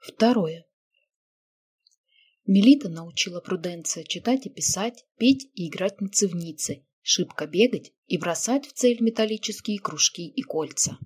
Второе. Мелита научила Пруденция читать и писать, петь и играть на цивнице, шибко бегать и бросать в цель металлические кружки и кольца.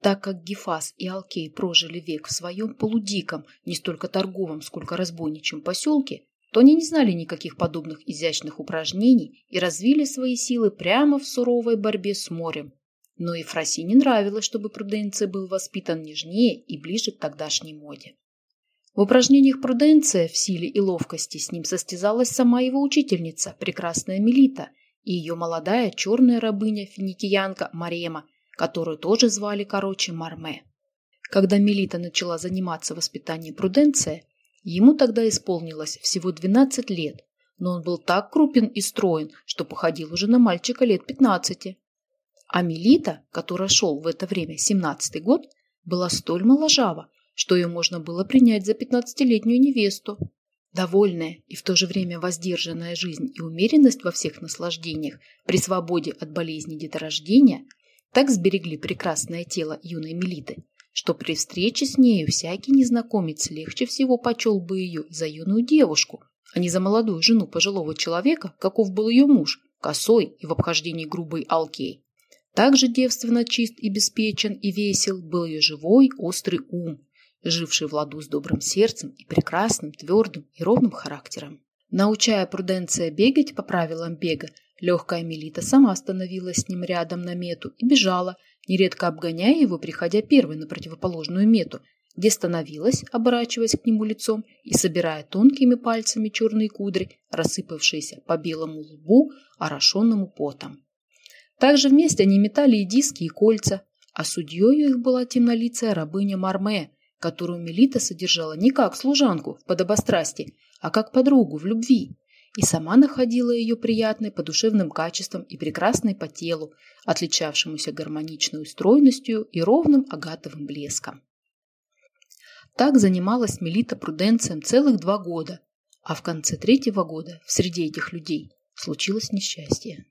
Так как Гефас и Алкей прожили век в своем полудиком, не столько торговом, сколько разбойничьем поселке, то они не знали никаких подобных изящных упражнений и развили свои силы прямо в суровой борьбе с морем. Но и Фраси не нравилось, чтобы Пруденция был воспитан нежнее и ближе к тогдашней моде. В упражнениях Пруденция в силе и ловкости с ним состязалась сама его учительница, прекрасная Мелита, и ее молодая черная рабыня-финикиянка Марема, которую тоже звали короче Марме. Когда Мелита начала заниматься воспитанием Пруденция, ему тогда исполнилось всего 12 лет, но он был так крупен и строен, что походил уже на мальчика лет 15. А Мелита, которая шел в это время 17-й год, была столь моложава, что ее можно было принять за пятнадцатилетнюю невесту. Довольная и в то же время воздержанная жизнь и умеренность во всех наслаждениях при свободе от болезни деторождения так сберегли прекрасное тело юной Мелиты, что при встрече с нею всякий незнакомец легче всего почел бы ее за юную девушку, а не за молодую жену пожилого человека, каков был ее муж, косой и в обхождении грубой алкей. Также девственно чист и беспечен и весел был ее живой, острый ум, живший в ладу с добрым сердцем и прекрасным, твердым и ровным характером. Научая Пруденция бегать по правилам бега, легкая Мелита сама становилась с ним рядом на мету и бежала, нередко обгоняя его, приходя первой на противоположную мету, где становилась, оборачиваясь к нему лицом и собирая тонкими пальцами черные кудри, рассыпавшиеся по белому лбу, орошенному потом. Также вместе они метали и диски, и кольца, а судьей их была темнолицая рабыня Марме, которую Мелита содержала не как служанку в подобострасти, а как подругу в любви, и сама находила ее приятной по душевным качествам и прекрасной по телу, отличавшемуся гармоничной стройностью и ровным агатовым блеском. Так занималась Мелита Пруденцием целых два года, а в конце третьего года в среде этих людей случилось несчастье.